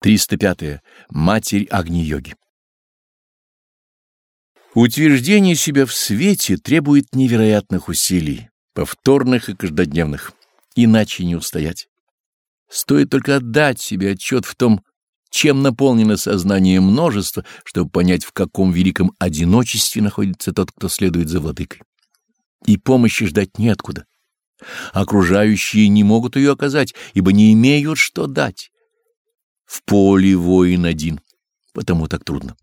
305. -е. Матерь Агни-йоги. Утверждение себя в свете требует невероятных усилий, повторных и каждодневных, иначе не устоять. Стоит только отдать себе отчет в том, чем наполнено сознание множества, чтобы понять, в каком великом одиночестве находится тот, кто следует за владыкой. И помощи ждать неоткуда. Окружающие не могут ее оказать, ибо не имеют что дать. В поле воин один, потому так трудно.